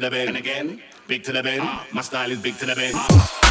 to the bend. And again, big to the bend. My style is big to the bend.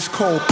Ice cold,